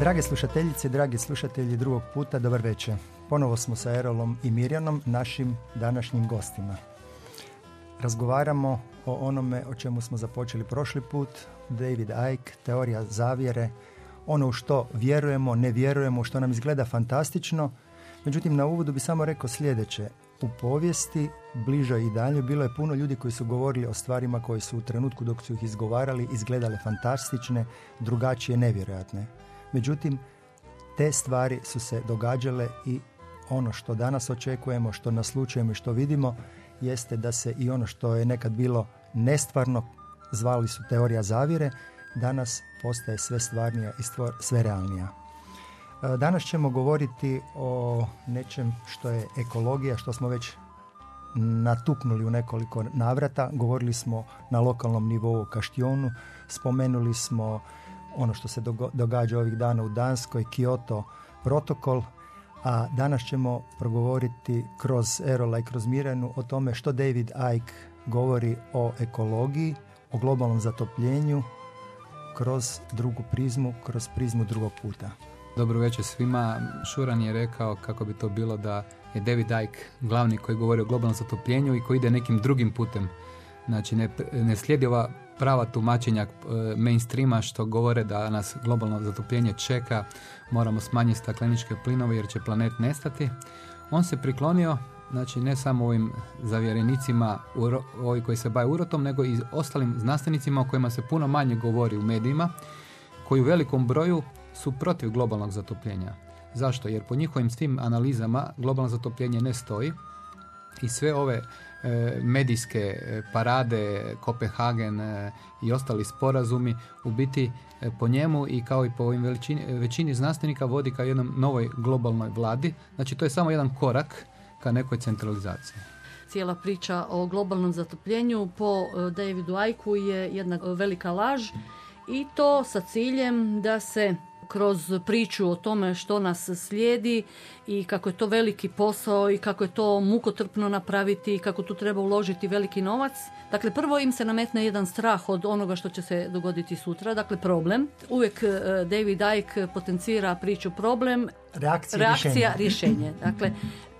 Drage slušateljice, dragi slušatelji drugog puta, dobar večer. Ponovo smo sa Erolom i Mirjanom, našim današnjim gostima. Razgovaramo o onome o čemu smo započeli prošli put, David Icke, teorija zavjere, ono u što vjerujemo, ne vjerujemo, što nam izgleda fantastično. Međutim, na uvodu bi samo rekao sljedeće. U povijesti, bližoj i dalje, bilo je puno ljudi koji su govorili o stvarima koje su u trenutku dok su ih izgovarali izgledale fantastične, drugačije, nevjerojatne. Međutim, te stvari su se događale i ono što danas očekujemo, što naslučujemo i što vidimo, jeste da se i ono što je nekad bilo nestvarno, zvali su teorija zavire, danas postaje sve stvarnija i sve realnija. E, danas ćemo govoriti o nečem što je ekologija, što smo već natuknuli u nekoliko navrata. Govorili smo na lokalnom nivou o Kaštionu, spomenuli smo ono što se događa ovih dana u Danskoj, Kyoto protokol, a danas ćemo progovoriti kroz Erola i kroz Mirenu o tome što David Icke govori o ekologiji, o globalnom zatopljenju kroz drugu prizmu, kroz prizmu drugog puta. Dobro večer svima. Šuran je rekao kako bi to bilo da je David Icke glavni koji govori o globalnom zatopljenju i koji ide nekim drugim putem. Znači ne, ne slijedi ova prava tumačenja e, mainstreama što govore da nas globalno zatopljenje čeka, moramo smanjiti stakleničke plinove jer će planet nestati. On se priklonio znači ne samo ovim zavjerenicima ovi koji se bave urotom, nego i ostalim znanstvenicima o kojima se puno manje govori u medijima, koji u velikom broju su protiv globalnog zatopljenja. Zašto? Jer po njihovim svim analizama globalno zatopljenje ne stoji i sve ove medijske e, parade, Kopenhagen e, i ostali sporazumi u biti po njemu i kao i po ovim većini, većini znanstvenika vodi ka jednom novoj globalnoj vladi. Znači to je samo jedan korak ka nekoj centralizaciji. Cijela priča o globalnom zatopljenju po Davidu Ajku je jedna velika laž i to sa ciljem da se kroz priču o tome što nas slijedi i kako je to veliki posao i kako je to mukotrpno napraviti i kako tu treba uložiti veliki novac. Dakle, prvo im se nametne jedan strah od onoga što će se dogoditi sutra, dakle problem. Uvijek e, David Icke potencira priču problem, reakcija, reakcija rješenje. Dakle,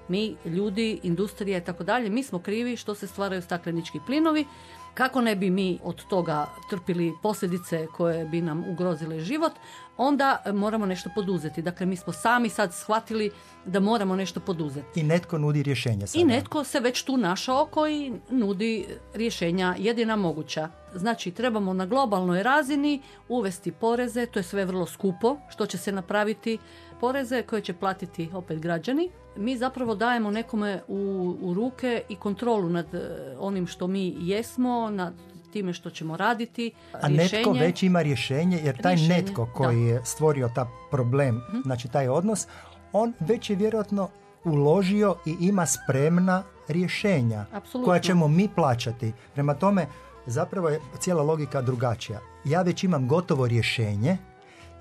mi, ljudi, industrija i tako dalje, mi smo krivi što se stvaraju staklenički plinovi kako ne bi mi od toga trpili posljedice koje bi nam ugrozile život, onda moramo nešto poduzeti. Dakle, mi smo sami sad shvatili da moramo nešto poduzeti. I netko nudi rješenja sada. I netko se već tu našao koji nudi rješenja jedina moguća. Znači, trebamo na globalnoj razini uvesti poreze, to je sve vrlo skupo, što će se napraviti poreze koje će platiti opet građani. Mi zapravo dajemo nekome u, u ruke i kontrolu nad e, onim što mi jesmo, nad time što ćemo raditi. A netko već ima rješenje, jer taj netko koji je stvorio ta problem, uh znači taj odnos, on već je vjerojatno uložio i ima spremna rješenja Apsolutno. koja ćemo mi plaćati. Prema tome, zapravo je cijela logika drugačija. Ja već imam gotovo rješenje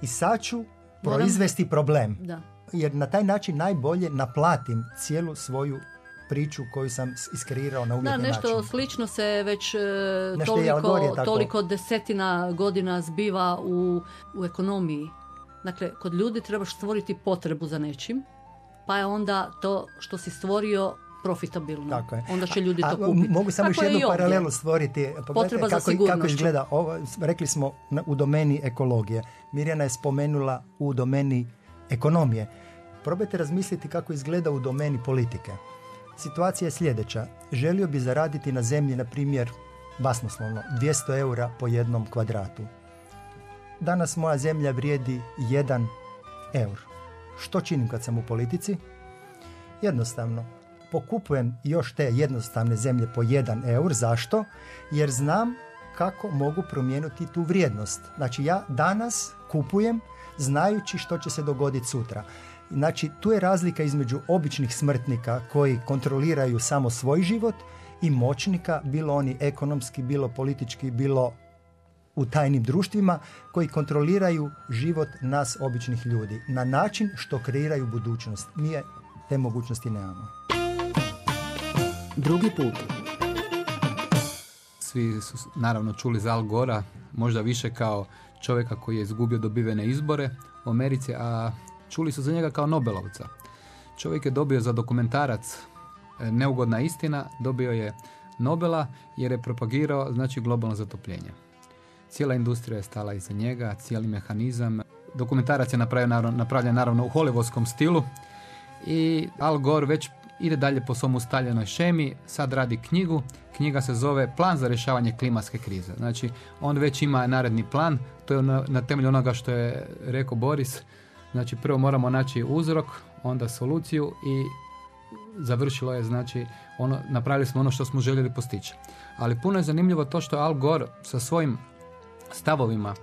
i sad ću proizvesti problem. Da. Jer na taj način najbolje naplatim cijelu svoju priču koju sam iskreirao na umjetni Da, nešto slično se već e, toliko, toliko desetina godina zbiva u, u ekonomiji. Dakle, kod ljudi trebaš stvoriti potrebu za nečim, pa je onda to što si stvorio profitabilno. Tako je. Onda će ljudi to kupiti. Mogu samo još jednu paralelu stvoriti. Potreba kako, za kako izgleda. Ovo, rekli smo u domeni ekologije. Mirjana je spomenula u domeni ekonomije. Probajte razmisliti kako izgleda u domeni politike. Situacija je sljedeća. Želio bi zaraditi na zemlji, na primjer, basnoslovno, 200 eura po jednom kvadratu. Danas moja zemlja vrijedi 1 eur. Što činim kad sam u politici? Jednostavno, pokupujem još te jednostavne zemlje po 1 eur. Zašto? Jer znam kako mogu promijeniti tu vrijednost. Znači ja danas kupujem znajući što će se dogoditi sutra. Znači tu je razlika između običnih smrtnika koji kontroliraju samo svoj život i moćnika, bilo oni ekonomski, bilo politički, bilo u tajnim društvima koji kontroliraju život nas običnih ljudi na način što kreiraju budućnost. Mi te mogućnosti nemamo. Drugi put. Svi su naravno čuli za Al Gora, možda više kao čovjeka koji je izgubio dobivene izbore u Americi, a čuli su za njega kao Nobelovca. Čovjek je dobio za dokumentarac e, Neugodna istina, dobio je Nobela jer je propagirao znači globalno zatopljenje. Cijela industrija je stala iza njega, cijeli mehanizam. Dokumentarac je napravljen naravno, napravljen naravno u hollywoodskom stilu i Al Gore već ide dalje po svom ustaljenoj šemi, sad radi knjigu, knjiga se zove Plan za rješavanje klimatske krize. Znači, on već ima naredni plan, to je na, na temelju onoga što je rekao Boris, znači prvo moramo naći uzrok, onda soluciju i završilo je, znači, ono, napravili smo ono što smo željeli postići. Ali puno je zanimljivo to što Al Gore sa svojim stavovima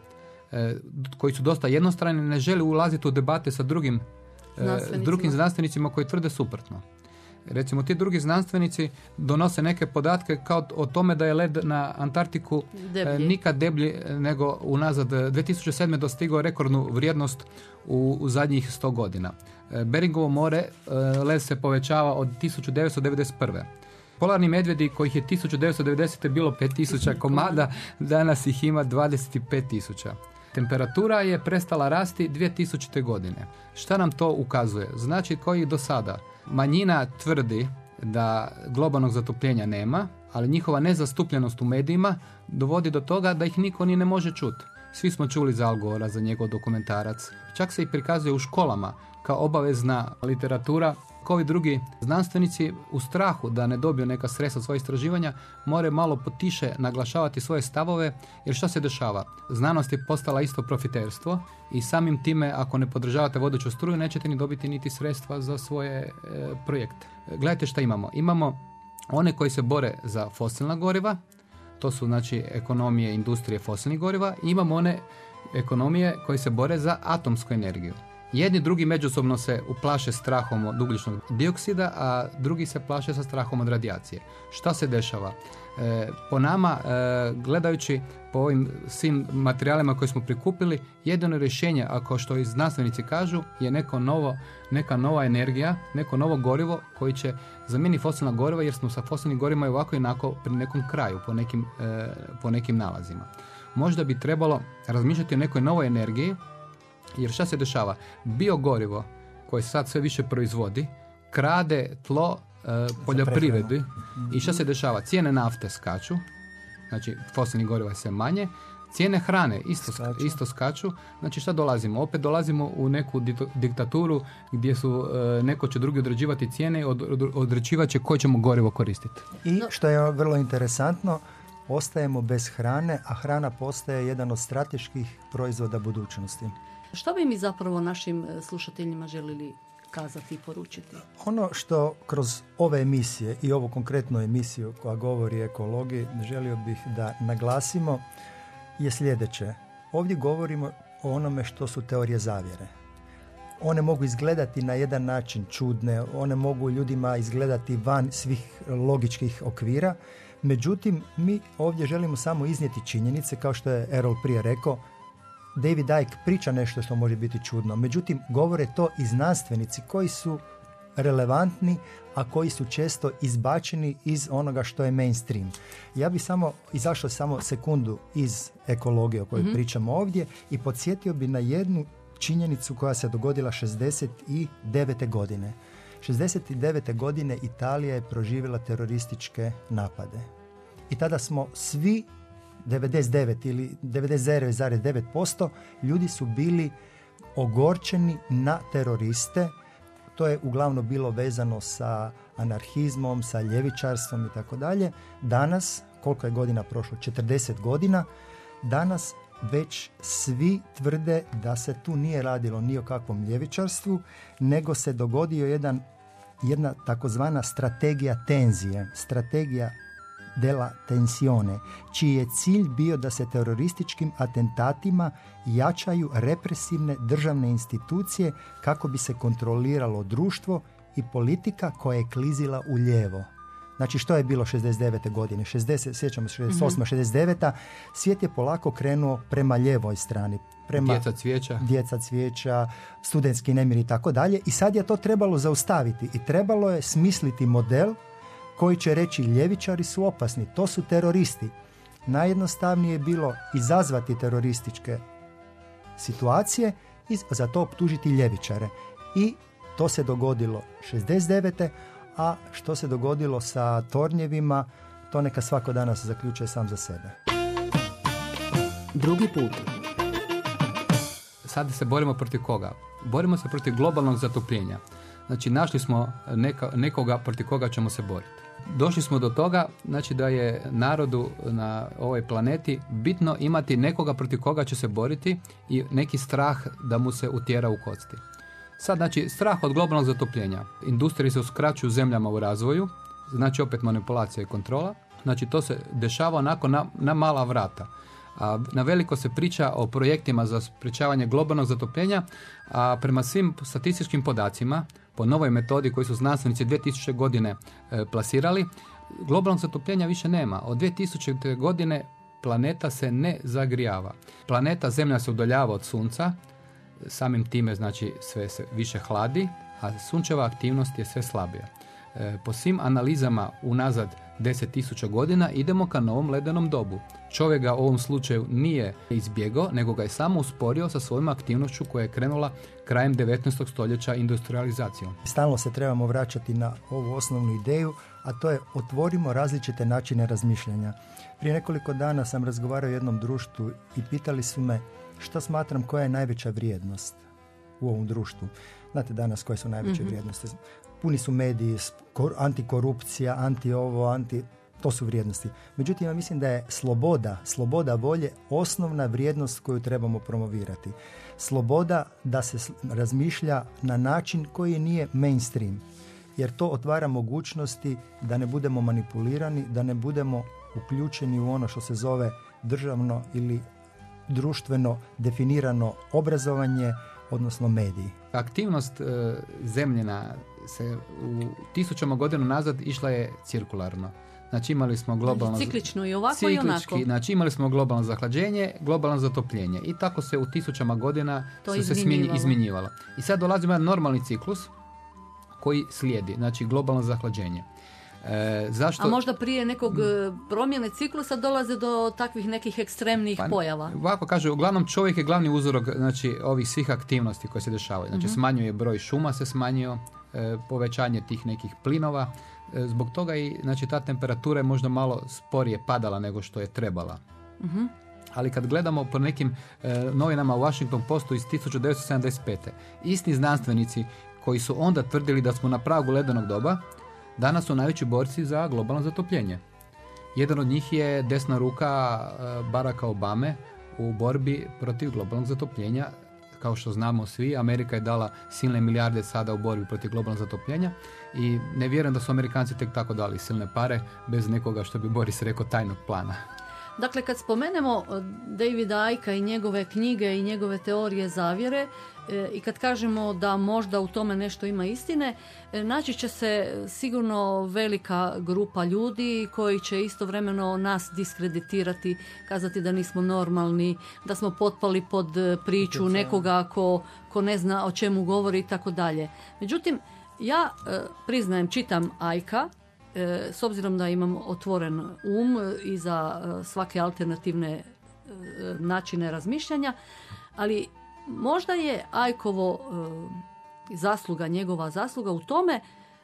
e, koji su dosta jednostrani ne želi ulaziti u debate sa drugim, e, drugim znanstvenicima koji tvrde suprotno. Recimo, ti drugi znanstvenici donose neke podatke kao o tome da je led na Antarktiku e, nikad deblji nego unazad 2007. dostigao rekordnu vrijednost u, u zadnjih 100 godina. E, Beringovo more led se povećava od 1991. Polarni medvjedi kojih je 1990. bilo 5000 komada, danas ih ima 25.000. Temperatura je prestala rasti 2000. godine. Šta nam to ukazuje? Znači koji do sada manjina tvrdi da globalnog zatopljenja nema, ali njihova nezastupljenost u medijima dovodi do toga da ih niko ni ne može čuti. Svi smo čuli za Algora, za njegov dokumentarac. Čak se i prikazuje u školama kao obavezna literatura ovi drugi znanstvenici u strahu da ne dobiju neka sredstva svoje istraživanja moraju malo potiše naglašavati svoje stavove jer što se dešava? Znanost je postala isto profiterstvo i samim time ako ne podržavate vodeću struju nećete ni dobiti niti sredstva za svoje e, projekte. Gledajte šta imamo. Imamo one koji se bore za fosilna goriva, to su znači ekonomije industrije fosilnih goriva i imamo one ekonomije koje se bore za atomsku energiju. Jedni drugi međusobno se uplaše strahom od ugljičnog dioksida, a drugi se plaše sa strahom od radijacije. Šta se dešava? E, po nama, e, gledajući po ovim svim materijalima koje smo prikupili, jedino rješenje, ako što i znanstvenici kažu, je neko novo, neka nova energija, neko novo gorivo koji će zamijeniti fosilna goriva, jer smo sa fosilnim gorivima i ovako i onako pri nekom kraju, po nekim, e, po nekim nalazima. Možda bi trebalo razmišljati o nekoj novoj energiji jer šta se dešava? Biogorivo koje sad sve više proizvodi krade tlo e, poljoprivredi i šta se dešava? Cijene nafte skaču, znači fosilnih goriva je sve manje, cijene hrane isto skaču. isto skaču. Znači šta dolazimo? Opet dolazimo u neku diktaturu gdje su e, neko će drugi određivati cijene i od, određivat će koje ćemo gorivo koristiti. I što je vrlo interesantno, ostajemo bez hrane, a hrana postaje jedan od strateških proizvoda budućnosti. Što bi mi zapravo našim e, slušateljima želili kazati i poručiti? Ono što kroz ove emisije i ovu konkretnu emisiju koja govori o ekologiji želio bih da naglasimo je sljedeće. Ovdje govorimo o onome što su teorije zavjere. One mogu izgledati na jedan način čudne, one mogu ljudima izgledati van svih logičkih okvira, međutim mi ovdje želimo samo iznijeti činjenice, kao što je Errol prije rekao, David Icke priča nešto što može biti čudno, međutim govore to i znanstvenici koji su relevantni, a koji su često izbačeni iz onoga što je mainstream. Ja bih samo izašao samo sekundu iz ekologije o kojoj mm pričamo ovdje i podsjetio bi na jednu činjenicu koja se dogodila 69. godine. 69. godine Italija je proživjela terorističke napade. I tada smo svi 99 ili 99,9% ljudi su bili ogorčeni na teroriste. To je uglavnom bilo vezano sa anarhizmom, sa ljevičarstvom i tako dalje. Danas, koliko je godina prošlo? 40 godina. Danas već svi tvrde da se tu nije radilo ni o kakvom ljevičarstvu, nego se dogodio jedan, jedna takozvana strategija tenzije, strategija della tensione, čiji je cilj bio da se terorističkim atentatima jačaju represivne državne institucije kako bi se kontroliralo društvo i politika koja je klizila u lijevo. Znači što je bilo 69. godine? 60, sjećamo se 68. 69. Svijet je polako krenuo prema ljevoj strani. Prema Djeca cvijeća. djeca cvijeća, studentski nemir i tako dalje. I sad je to trebalo zaustaviti i trebalo je smisliti model koji će reći ljevičari su opasni, to su teroristi. Najjednostavnije je bilo izazvati terorističke situacije i za to optužiti ljevičare. I to se dogodilo 69. A što se dogodilo sa tornjevima, to neka svako danas zaključuje sam za sebe. Drugi put. Sad se borimo protiv koga? Borimo se protiv globalnog zatopljenja. Znači, našli smo neka, nekoga protiv koga ćemo se boriti. Došli smo do toga znači, da je narodu na ovoj planeti bitno imati nekoga protiv koga će se boriti i neki strah da mu se utjera u kosti. Sad, znači, strah od globalnog zatopljenja. Industrije se uskraćuju zemljama u razvoju, znači opet manipulacija i kontrola. Znači, to se dešava onako na, na mala vrata. A na veliko se priča o projektima za sprečavanje globalnog zatopljenja, a prema svim statističkim podacima, po novoj metodi koju su znanstvenici 2000. godine e, plasirali, globalnog zatopljenja više nema. Od 2000. godine planeta se ne zagrijava. Planeta Zemlja se udaljava od Sunca, samim time znači sve se više hladi, a sunčeva aktivnost je sve slabija. E, po svim analizama unazad 10.000 godina idemo ka novom ledenom dobu. Čovjek ga u ovom slučaju nije izbjegao, nego ga je samo usporio sa svojom aktivnošću koja je krenula krajem 19. stoljeća industrializacijom. Stalno se trebamo vraćati na ovu osnovnu ideju, a to je otvorimo različite načine razmišljanja. Prije nekoliko dana sam razgovarao u jednom društvu i pitali su me što smatram koja je najveća vrijednost u ovom društvu. Znate danas koje su najveće vrijednosti? Puni su mediji, antikorupcija, anti ovo, anti... To su vrijednosti. Međutim, ja mislim da je sloboda, sloboda volje osnovna vrijednost koju trebamo promovirati. Sloboda da se razmišlja na način koji nije mainstream. Jer to otvara mogućnosti da ne budemo manipulirani, da ne budemo uključeni u ono što se zove državno ili društveno definirano obrazovanje, odnosno mediji. Aktivnost e, zemljena se u tisućama godina nazad išla je cirkularno. Znači imali smo globalno... Ciklično i ovako i onako. Ciklički, znači imali smo globalno zahlađenje, globalno zatopljenje i tako se u tisućama godina To su se smjenji- izmjenjivalo. izmjenjivalo. I sad dolazimo na normalni ciklus koji slijedi, znači globalno zahlađenje. E, zašto? A možda prije nekog e, promjene ciklusa dolaze do takvih nekih ekstremnih Pa, pojava. Ovako kaže, uglavnom čovjek je glavni uzorok znači, ovih svih aktivnosti koje se dešavaju. Znači Mhm. smanjuje broj šuma se smanjio, e, povećanje tih nekih plinova. E, zbog toga i znači, ta temperatura je možda malo sporije padala nego što je trebala. Mhm. Ali kad gledamo po nekim e, novinama u Washington Postu iz 1975. Isti znanstvenici koji su onda tvrdili da smo na pragu ledenog doba, danas su najveći borci za globalno zatopljenje. Jedan od njih je desna ruka e, Baracka Obame u borbi protiv globalnog zatopljenja. Kao što znamo svi, Amerika je dala silne milijarde sada u borbi protiv globalnog zatopljenja i ne vjerujem da su Amerikanci tek tako dali silne pare bez nekoga što bi Boris rekao tajnog plana. Dakle, kad spomenemo e, Davida Icka i njegove knjige i njegove teorije zavjere e, i kad kažemo da možda u tome nešto ima istine, e, naći će se sigurno velika grupa ljudi koji će istovremeno nas diskreditirati, kazati da nismo normalni, da smo potpali pod priču nekoga ko, ko ne zna o čemu govori i tako dalje. Međutim, ja priznajem, čitam Ajka, s obzirom da imam otvoren um e, i za e, svake alternativne e, načine razmišljanja, ali možda je Ajkovo e, zasluga, njegova zasluga u tome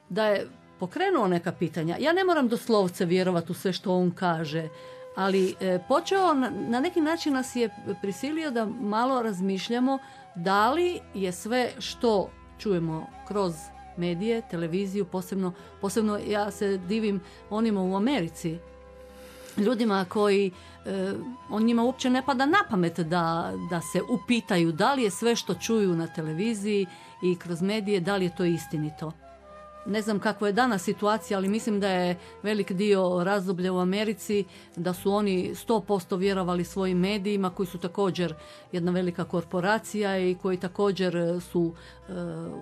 da je pokrenuo neka pitanja. Ja ne moram doslovce vjerovati u sve što on kaže, ali e, počeo na neki način nas je prisilio da malo razmišljamo da li je sve što čujemo kroz medije, televiziju, posebno, posebno ja se divim onima u Americi, ljudima koji, e, on njima uopće ne pada na pamet da, da se upitaju da li je sve što čuju na televiziji i kroz medije, da li je to istinito. ne znam kakva je danas situacija, ali mislim da je velik dio razdoblja u Americi, da su oni 100% vjerovali svojim medijima, koji su također jedna velika korporacija i koji također su e,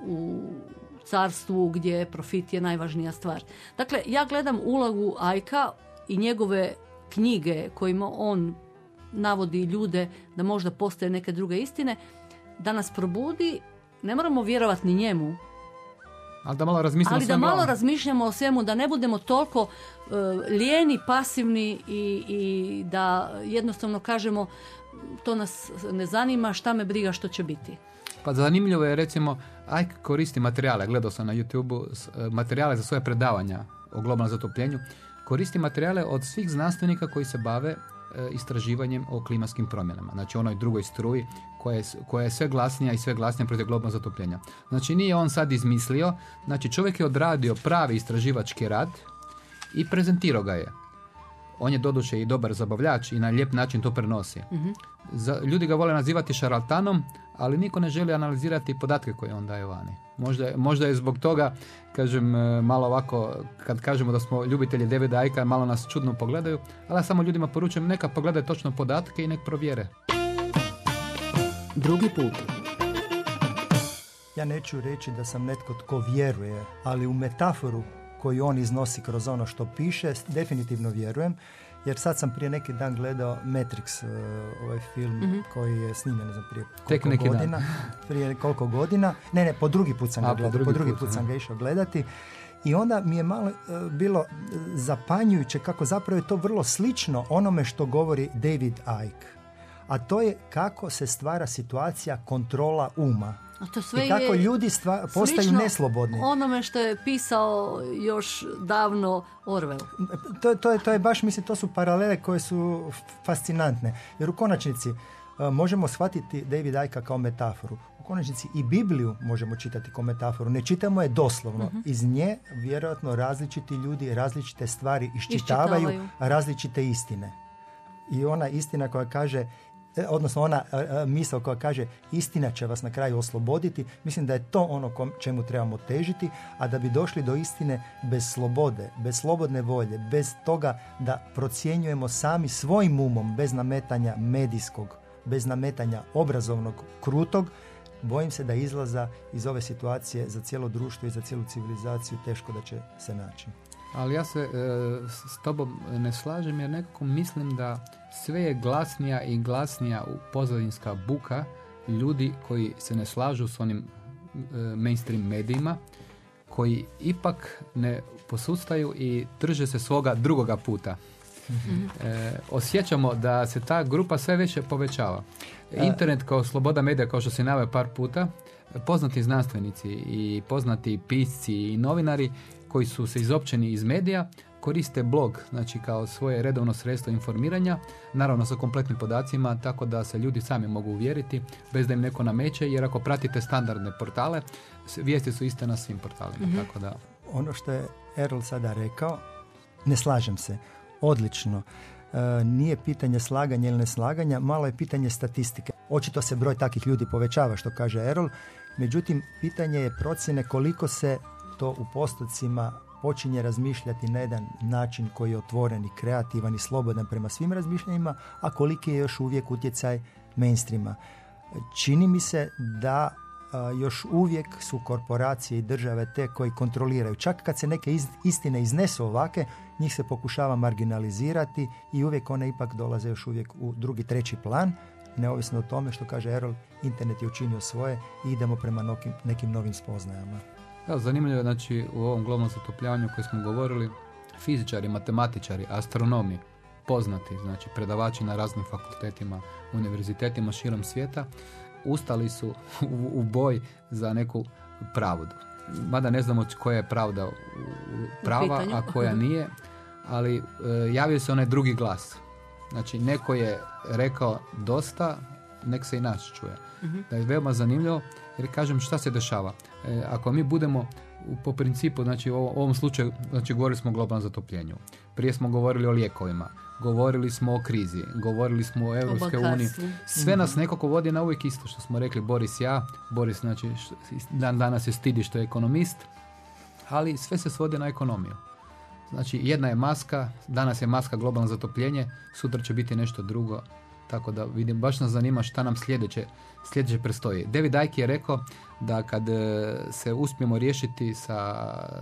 u carstvu gdje profit je najvažnija stvar. Dakle, ja gledam ulogu Ajka i njegove knjige kojima on navodi ljude da možda postoje neke druge istine, da nas probudi, ne moramo vjerovati ni njemu, ali da malo razmišljamo, ali da malo razmišljamo o svemu, da ne budemo toliko uh, lijeni, pasivni i, i da jednostavno kažemo to nas ne zanima, šta me briga što će biti. Pa zanimljivo je recimo, aj koristi materijale, gledao sam na YouTube e, materijale za svoje predavanja o globalnom zatopljenju, koristi materijale od svih znanstvenika koji se bave e, istraživanjem o klimatskim promjenama. Znači onoj drugoj struji koja je, koja je sve glasnija i sve glasnija protiv globalnog zatopljenja. Znači nije on sad izmislio, znači čovjek je odradio pravi istraživački rad i prezentirao ga je. On je doduše i dobar zabavljač i na lijep način to prenosi. Mhm. Za, ljudi ga vole nazivati šarlatanom, ali niko ne želi analizirati podatke koje on daje vani. Možda, možda je zbog toga, kažem, e, malo ovako, kad kažemo da smo ljubitelji Davida Ajka, malo nas čudno pogledaju, ali samo ljudima poručujem neka pogledaju točno podatke i nek provjere. Drugi put. Ja neću reći da sam netko tko vjeruje, ali u metaforu koju on iznosi kroz ono što piše, definitivno vjerujem. Jer sad sam prije neki dan gledao Matrix, uh, ovaj film mhm. koji je snimljen, ne znam, prije koliko neki godina. Prije koliko godina. Ne, ne, po drugi put sam ga gledao, po drugi put, sam ga išao gledati. I onda mi je malo uh, bilo zapanjujuće kako zapravo je to vrlo slično onome što govori David Icke a to je kako se stvara situacija kontrola uma. A to sve I kako ljudi stva, postaju neslobodni. onome što je pisao još davno Orwell. To, to, je, to je baš, mislim, to su paralele koje su fascinantne. Jer u konačnici e, možemo shvatiti David Icke kao metaforu. U konačnici i Bibliju možemo čitati kao metaforu. Ne čitamo je doslovno. Mhm. Iz nje vjerojatno različiti ljudi različite stvari iščitavaju, različite istine. I ona istina koja kaže odnosno ona e, e, misao koja kaže istina će vas na kraju osloboditi, mislim da je to ono kom, čemu trebamo težiti, a da bi došli do istine bez slobode, bez slobodne volje, bez toga da procjenjujemo sami svojim umom, bez nametanja medijskog, bez nametanja obrazovnog, krutog, bojim se da izlaza iz ove situacije za cijelo društvo i za cijelu civilizaciju teško da će se naći. Ali ja se e, s tobom ne slažem jer nekako mislim da sve je glasnija i glasnija pozadinska buka ljudi koji se ne slažu s onim e, mainstream medijima koji ipak ne posustaju i drže se svoga drugoga puta. E, osjećamo da se ta grupa sve više povećava. Internet kao sloboda medija, kao što se naveo par puta, poznati znanstvenici i poznati pisci i novinari koji su se izopćeni iz medija koriste blog, znači kao svoje redovno sredstvo informiranja, naravno sa kompletnim podacima, tako da se ljudi sami mogu uvjeriti, bez da im neko nameće, jer ako pratite standardne portale, vijesti su iste na svim portalima, mhm. tako da... Ono što je Errol sada rekao, ne slažem se, odlično. E, nije pitanje slaganja ili neslaganja, malo je pitanje statistike. Očito se broj takvih ljudi povećava, što kaže Errol, međutim, pitanje je procjene koliko se to u postocima počinje razmišljati na jedan način koji je otvoren i kreativan i slobodan prema svim razmišljanjima, a koliki je još uvijek utjecaj mainstreama. Čini mi se da još uvijek su korporacije i države te koji kontroliraju. Čak kad se neke istine iznesu ovake, njih se pokušava marginalizirati i uvijek one ipak dolaze još uvijek u drugi, treći plan, neovisno o tome što kaže Errol, internet je učinio svoje i idemo prema nekim novim spoznajama. Evo, zanimljivo je, znači, u ovom globalnom zatopljavanju koji smo govorili, fizičari, matematičari, astronomi, poznati, znači predavači na raznim fakultetima, univerzitetima širom svijeta, ustali su u, u boj za neku pravdu. Mada ne znamo koja je pravda prava, a koja nije, ali e, javio se onaj drugi glas. Znači, neko je rekao dosta, nek se i nas čuje. uh Da je veoma zanimljivo, jer kažem šta se dešava. E, ako mi budemo po principu, znači u ovom slučaju, znači govorili smo o globalnom zatopljenju. Prije smo govorili o lijekovima, govorili smo o krizi, govorili smo o Europske uniji. Sve nas mhm. nekako vodi na uvijek isto što smo rekli Boris ja, Boris znači dan danas je stidi što je ekonomist, ali sve se svodi na ekonomiju. Znači, jedna je maska, danas je maska globalno zatopljenje, sutra će biti nešto drugo, tako da vidim, baš nas zanima šta nam sljedeće, sljedeće prestoji. David Icke je rekao da kad e, se uspijemo riješiti sa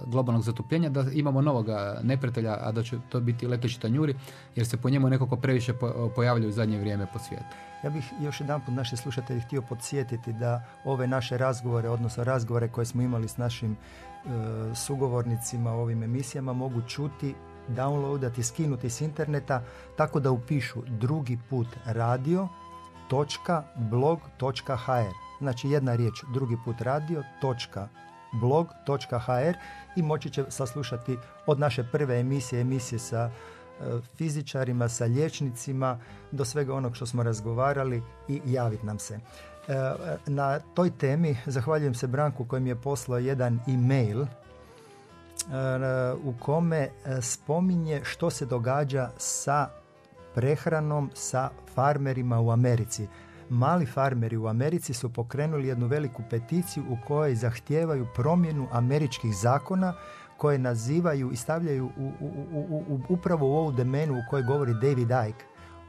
globalnog zatopljenja, da imamo novog neprijatelja, a da će to biti leteći tanjuri, jer se po njemu nekako previše pojavljaju u zadnje vrijeme po svijetu. Ja bih još jedan put naše slušatelji htio podsjetiti da ove naše razgovore, odnosno razgovore koje smo imali s našim E, sugovornicima u ovim emisijama mogu čuti, downloadati, skinuti s interneta tako da upišu drugi put radio.blog.hr Znači jedna riječ drugi put radio.blog.hr i moći će saslušati od naše prve emisije, emisije sa e, fizičarima, sa liječnicima, do svega onog što smo razgovarali i javiti nam se. E, na toj temi zahvaljujem se Branku koji mi je poslao jedan e-mail u kome e, spominje što se događa sa prehranom sa farmerima u Americi. Mali farmeri u Americi su pokrenuli jednu veliku peticiju u kojoj zahtijevaju promjenu američkih zakona koje nazivaju i stavljaju u, u, u, upravo u ovu domenu u kojoj govori David Icke,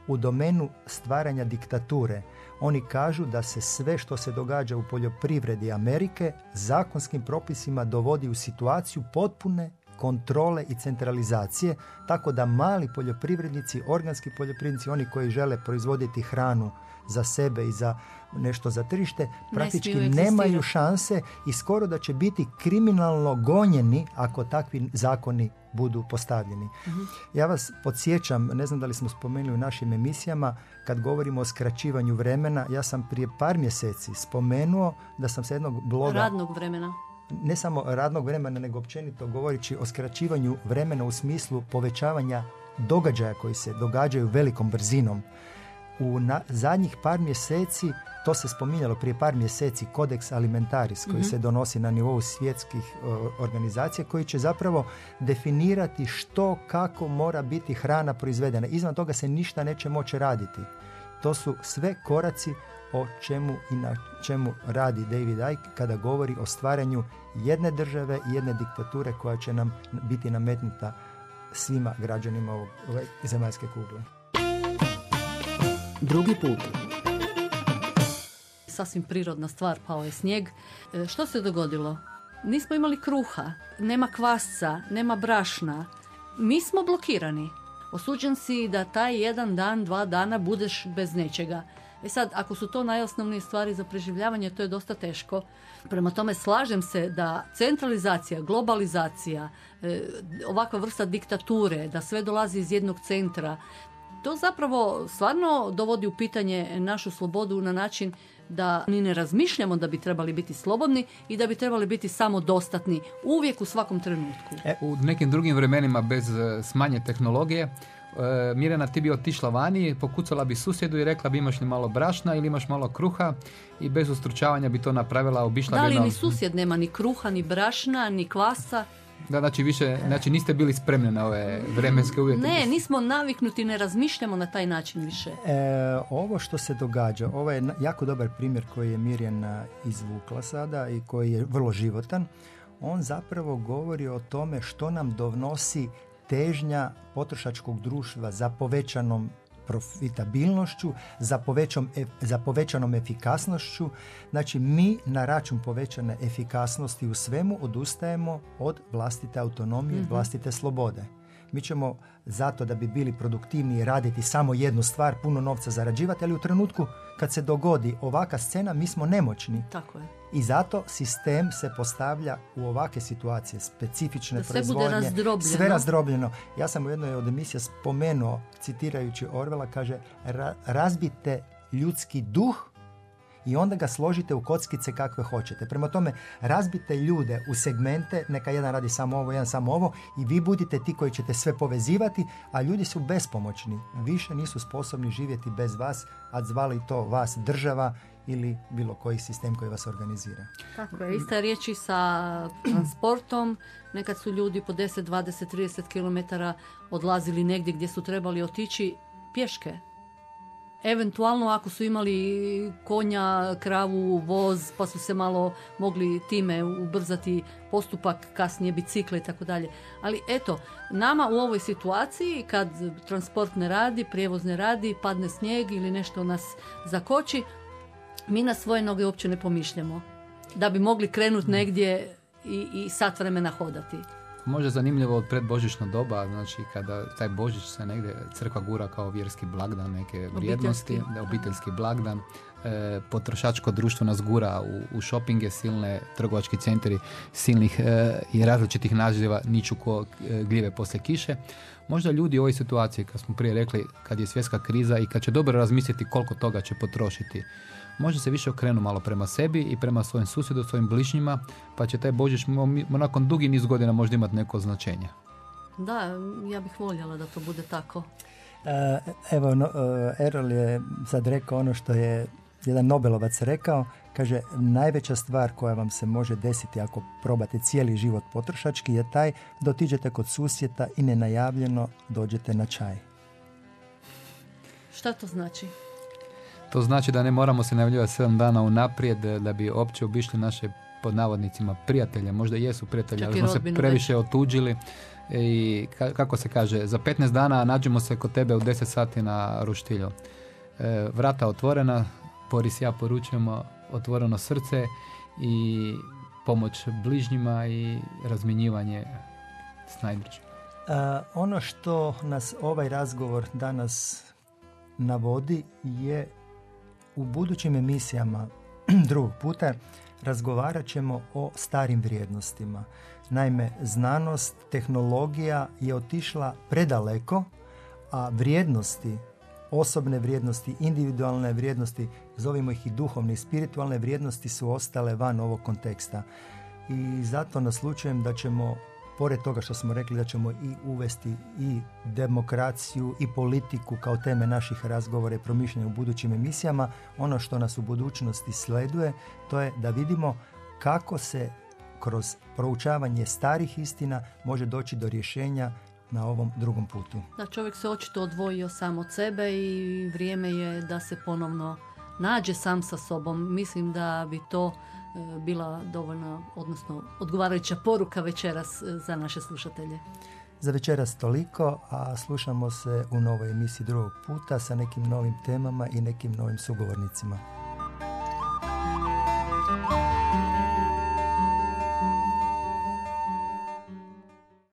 u domenu stvaranja diktature. Oni kažu da se sve što se događa u poljoprivredi Amerike zakonskim propisima dovodi u situaciju potpune kontrole i centralizacije, tako da mali poljoprivrednici, organski poljoprivrednici, oni koji žele proizvoditi hranu za sebe i za nešto za tržište, praktički nemaju šanse i skoro da će biti kriminalno gonjeni ako takvi zakoni budu postavljeni. Mhm. Ja vas podsjećam, ne znam da li smo spomenuli u našim emisijama, kad govorimo o skraćivanju vremena, ja sam prije par mjeseci spomenuo da sam se jednog bloga... Radnog vremena ne samo radnog vremena, nego općenito govoreći o skraćivanju vremena u smislu povećavanja događaja koji se događaju velikom brzinom. U zadnjih par mjeseci, to se spominjalo prije par mjeseci, kodeks alimentaris koji mhm. se donosi na nivou svjetskih organizacija koji će zapravo definirati što, kako mora biti hrana proizvedena. Izvan toga se ništa neće moći raditi. To su sve koraci o čemu i na čemu radi David Icke kada govori o stvaranju jedne države i jedne diktature koja će nam biti nametnuta svima građanima ove zemaljske kugle. Drugi put. Sasvim prirodna stvar, pao je snijeg. E, što se dogodilo? Nismo imali kruha, nema kvasca, nema brašna. Mi smo blokirani. Osuđen si da taj jedan dan, dva dana budeš bez nečega. E sad, ako su to najosnovnije stvari za preživljavanje, to je dosta teško. Prema tome slažem se da centralizacija, globalizacija, e, ovakva vrsta diktature, da sve dolazi iz jednog centra, to zapravo stvarno dovodi u pitanje našu slobodu na način da ni ne razmišljamo da bi trebali biti slobodni i da bi trebali biti samodostatni uvijek u svakom trenutku. E, u nekim drugim vremenima bez e, smanje tehnologije e, Mirjana ti bi otišla vani, pokucala bi susjedu i rekla bi imaš li malo brašna ili imaš malo kruha i bez ustručavanja bi to napravila, obišla da li ni susjed nema ni kruha, ni brašna, ni kvasa da, znači više, znači niste bili spremni na ove vremenske uvjete. Ne, nismo naviknuti, ne razmišljamo na taj način više. E, ovo što se događa, ovo je jako dobar primjer koji je Mirjana izvukla sada i koji je vrlo životan. On zapravo govori o tome što nam donosi težnja potrošačkog društva za povećanom profitabilnošću, za, povećom, za povećanom efikasnošću. Znači mi na račun povećane efikasnosti u svemu odustajemo od vlastite autonomije, mm vlastite slobode. Mi ćemo zato da bi bili produktivniji raditi samo jednu stvar, puno novca zarađivati, ali u trenutku kad se dogodi ovaka scena mi smo nemoćni. Tako je. I zato sistem se postavlja u ovakve situacije, specifične da proizvodnje, sve razdrobljeno. Ja sam u jednoj od emisija spomenuo, citirajući Orvela, kaže razbite ljudski duh i onda ga složite u kockice kakve hoćete. Prema tome, razbite ljude u segmente, neka jedan radi samo ovo, jedan samo ovo i vi budite ti koji ćete sve povezivati, a ljudi su bespomoćni. Više nisu sposobni živjeti bez vas, a zvali to vas država ili bilo koji sistem koji vas organizira. Tako je, ista riječ i sa transportom. Nekad su ljudi po 10, 20, 30 km odlazili negdje gdje su trebali otići pješke. Eventualno ako su imali konja, kravu, voz, pa su se malo mogli time ubrzati postupak, kasnije bicikle i tako dalje. Ali eto, nama u ovoj situaciji kad transport ne radi, prijevoz ne radi, padne snijeg ili nešto nas zakoči, mi na svoje noge uopće ne pomišljamo. Da bi mogli krenuti negdje i, i sat vremena hodati. Možda zanimljivo od predbožićno doba, znači kada taj Božić se negdje crkva gura kao vjerski blagdan, neke vrijednosti, obiteljski, obiteljski blagdan, e, potrošačko društvo nas gura u, u shoppinge, silne trgovački centri silnih e, i različitih naziva niču ko e, gljive poslije kiše. Možda ljudi u ovoj situaciji, kad smo prije rekli, kad je svjetska kriza i kad će dobro razmisliti koliko toga će potrošiti, možda se više okrenu malo prema sebi i prema svojim susjedu, svojim bližnjima, pa će taj Božić nakon dugi niz godina možda imati neko značenje. Da, ja bih voljela da to bude tako. E, evo, no, Erol je sad rekao ono što je jedan Nobelovac rekao, kaže najveća stvar koja vam se može desiti ako probate cijeli život potrošački je taj da otiđete kod susjeta i nenajavljeno dođete na čaj. Šta to znači? To znači da ne moramo se najavljivati 7 dana unaprijed da bi opće obišli naše pod navodnicima prijatelje, možda jesu prijatelji, ali smo se previše otuđili i kako se kaže, za 15 dana nađemo se kod tebe u 10 sati na ruštilju. E, vrata otvorena, Boris ja poručujemo otvoreno srce i pomoć bližnjima i razminjivanje s najbližim. ono što nas ovaj razgovor danas navodi je u budućim emisijama drugog puta razgovarat ćemo o starim vrijednostima. Naime, znanost, tehnologija je otišla predaleko, a vrijednosti, osobne vrijednosti, individualne vrijednosti, zovimo ih i duhovne i spiritualne vrijednosti su ostale van ovog konteksta. I zato naslučujem da ćemo pored toga što smo rekli da ćemo i uvesti i demokraciju i politiku kao teme naših razgovora i promišljanja u budućim emisijama, ono što nas u budućnosti sleduje, to je da vidimo kako se kroz proučavanje starih istina može doći do rješenja na ovom drugom putu. Da čovjek se očito odvojio sam od sebe i vrijeme je da se ponovno nađe sam sa sobom. Mislim da bi to bila dovoljno, odnosno odgovarajuća poruka večeras e, za naše slušatelje. Za večeras toliko, a slušamo se u novoj emisiji drugog puta sa nekim novim temama i nekim novim sugovornicima.